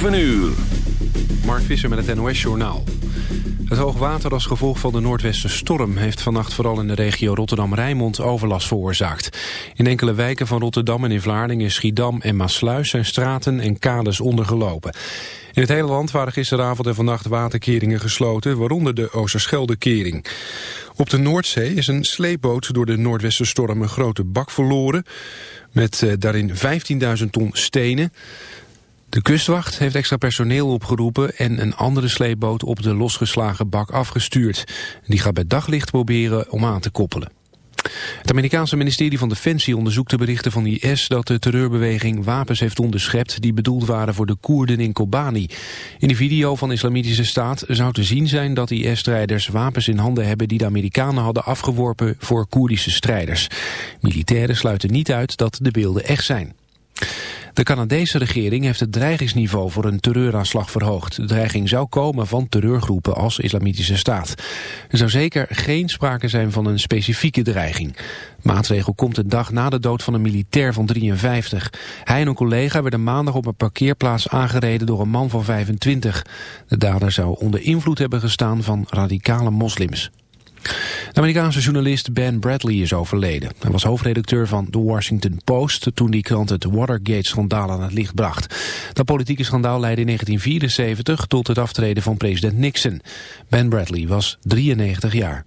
7 uur. Mark Visser met het NOS-journaal. Het hoogwater als gevolg van de noordwestenstorm... heeft vannacht vooral in de regio Rotterdam-Rijnmond overlast veroorzaakt. In enkele wijken van Rotterdam en in Vlaardingen, Schiedam en Maasluis... zijn straten en kades ondergelopen. In het hele land waren gisteravond en vannacht waterkeringen gesloten... waaronder de Oosterschelde-kering. Op de Noordzee is een sleepboot door de noordwestenstorm... een grote bak verloren... met eh, daarin 15.000 ton stenen... De kustwacht heeft extra personeel opgeroepen en een andere sleepboot op de losgeslagen bak afgestuurd. Die gaat bij daglicht proberen om aan te koppelen. Het Amerikaanse ministerie van Defensie onderzoekt de berichten van IS dat de terreurbeweging wapens heeft onderschept die bedoeld waren voor de Koerden in Kobani. In de video van Islamitische Staat zou te zien zijn dat IS-strijders wapens in handen hebben die de Amerikanen hadden afgeworpen voor Koerdische strijders. Militairen sluiten niet uit dat de beelden echt zijn. De Canadese regering heeft het dreigingsniveau voor een terreuraanslag verhoogd. De dreiging zou komen van terreurgroepen als Islamitische Staat. Er zou zeker geen sprake zijn van een specifieke dreiging. maatregel komt een dag na de dood van een militair van 53. Hij en een collega werden maandag op een parkeerplaats aangereden door een man van 25. De dader zou onder invloed hebben gestaan van radicale moslims. De Amerikaanse journalist Ben Bradley is overleden. Hij was hoofdredacteur van The Washington Post toen die krant het Watergate-schandaal aan het licht bracht. Dat politieke schandaal leidde in 1974 tot het aftreden van president Nixon. Ben Bradley was 93 jaar.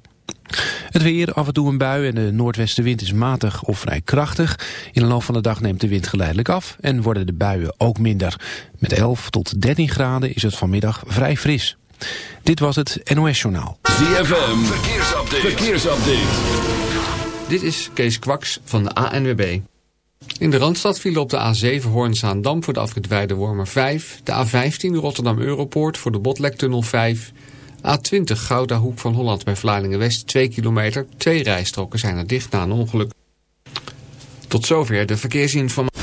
Het weer, af en toe een bui en de noordwestenwind is matig of vrij krachtig. In de loop van de dag neemt de wind geleidelijk af en worden de buien ook minder. Met 11 tot 13 graden is het vanmiddag vrij fris. Dit was het NOS Journaal. ZFM, verkeersupdate. verkeersupdate. Dit is Kees Kwaks van de ANWB. In de Randstad vielen op de A7 Hoorn-Zaandam voor de afrit Wormer 5. De A15 Rotterdam-Europoort voor de Botlektunnel 5. A20 Gouda Hoek van Holland bij Vlaardingen-West 2 kilometer. Twee rijstroken zijn er dicht na een ongeluk. Tot zover de verkeersinformatie.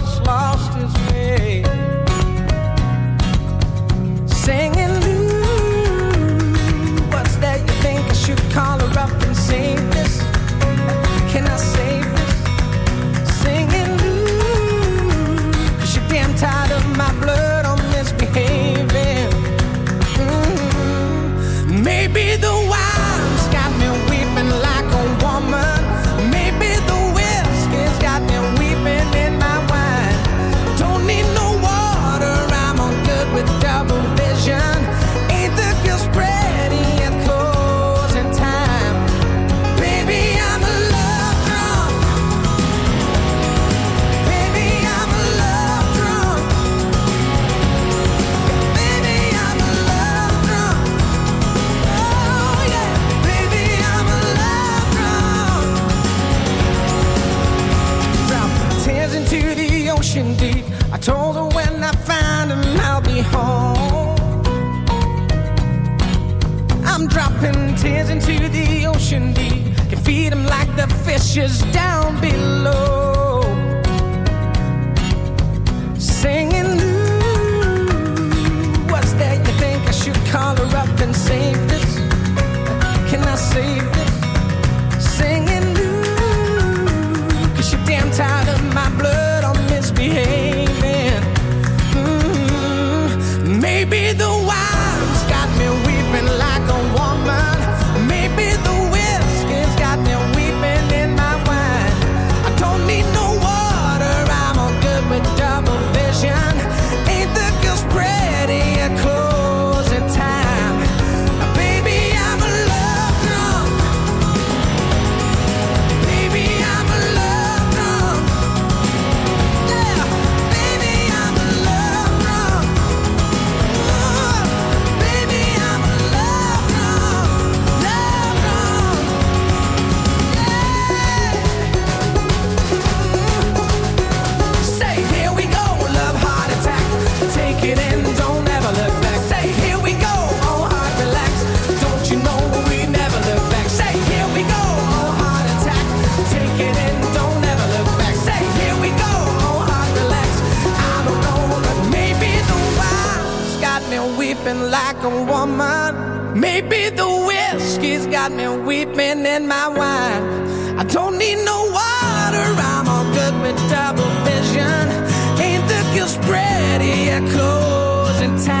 dishes down below. and time.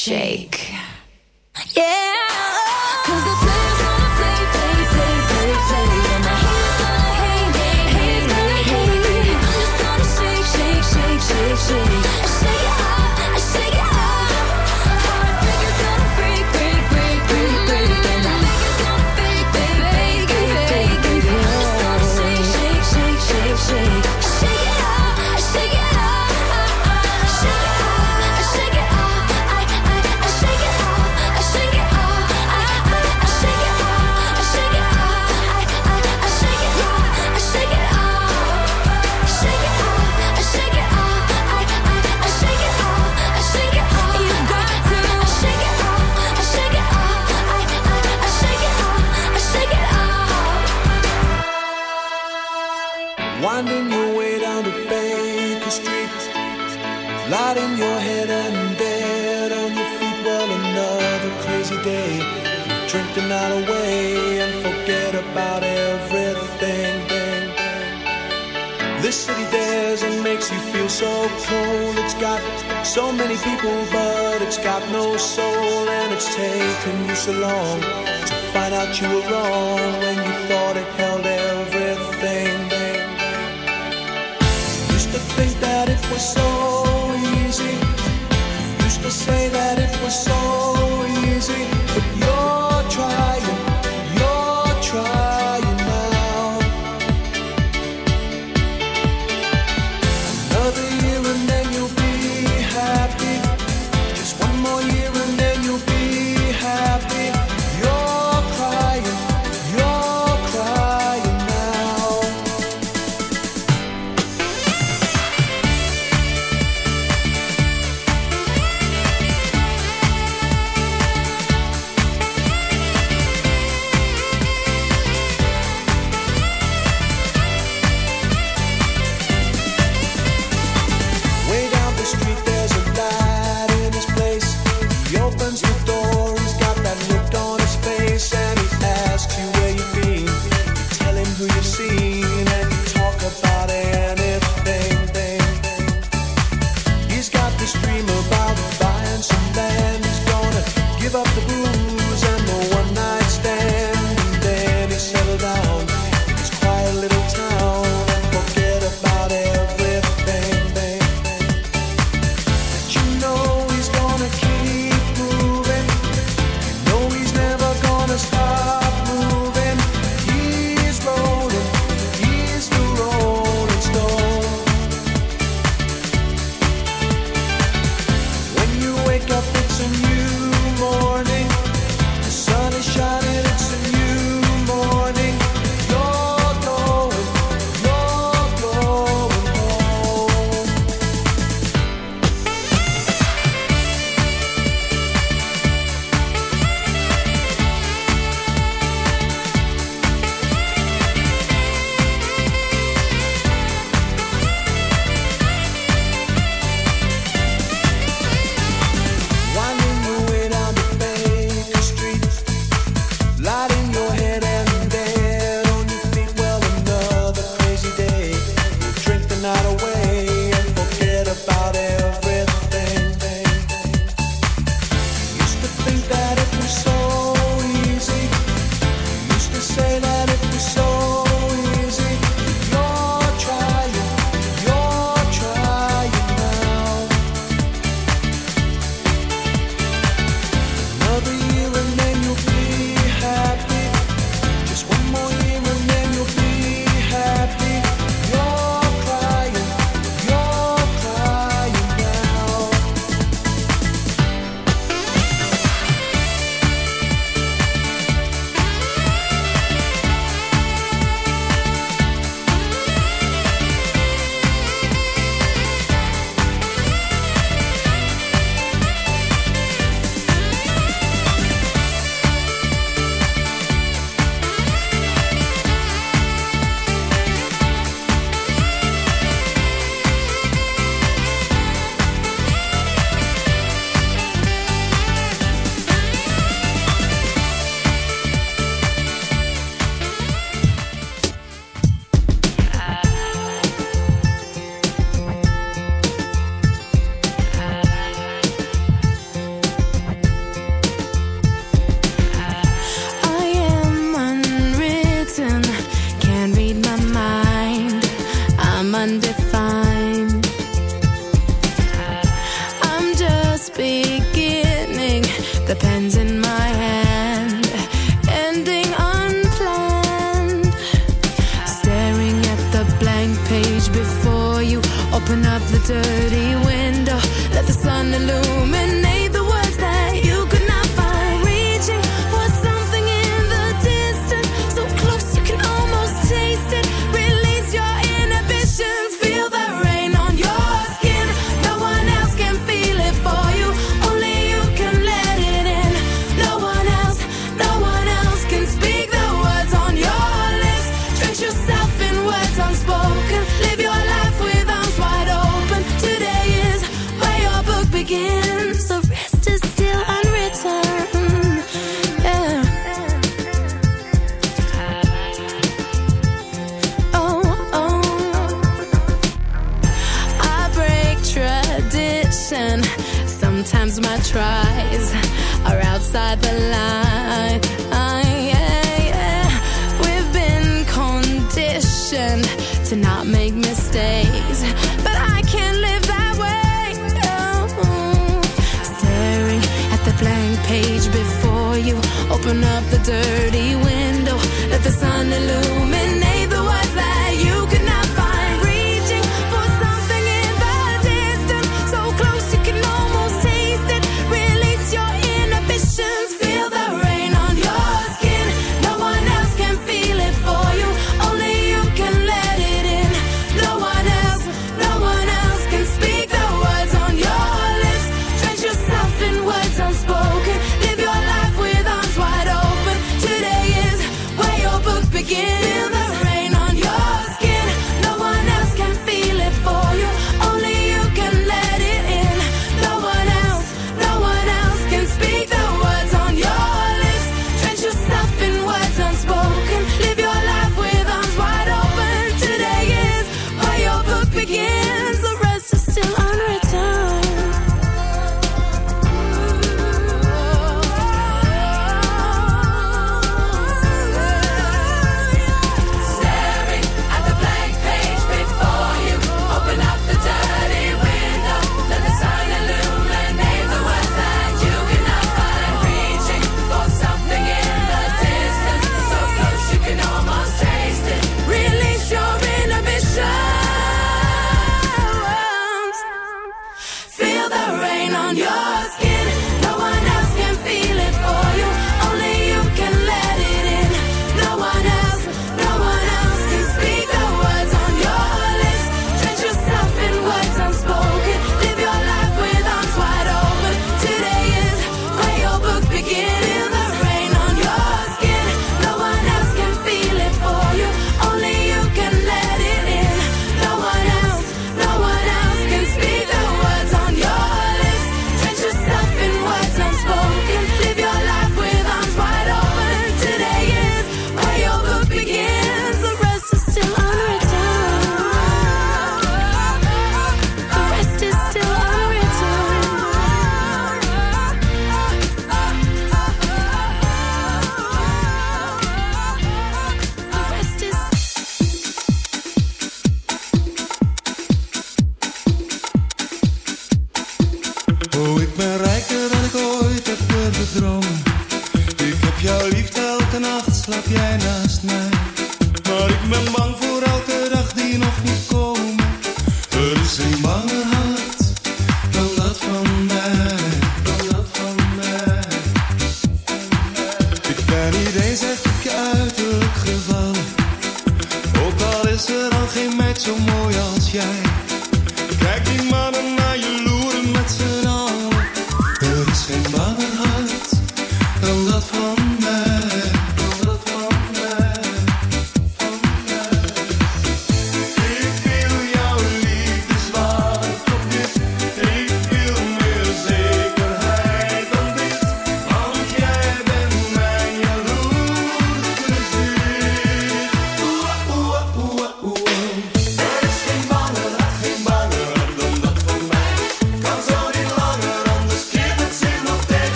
Shay. Light in your head and bed on your feet. Well, another crazy day. You drink the night away and forget about everything. Bang, bang. This city dares and makes you feel so cold. It's got so many people, but it's got no soul. And it's taken you so long to find out you were wrong when you thought it. say that it was so.